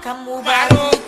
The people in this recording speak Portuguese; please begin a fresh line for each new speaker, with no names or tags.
kamu barulho.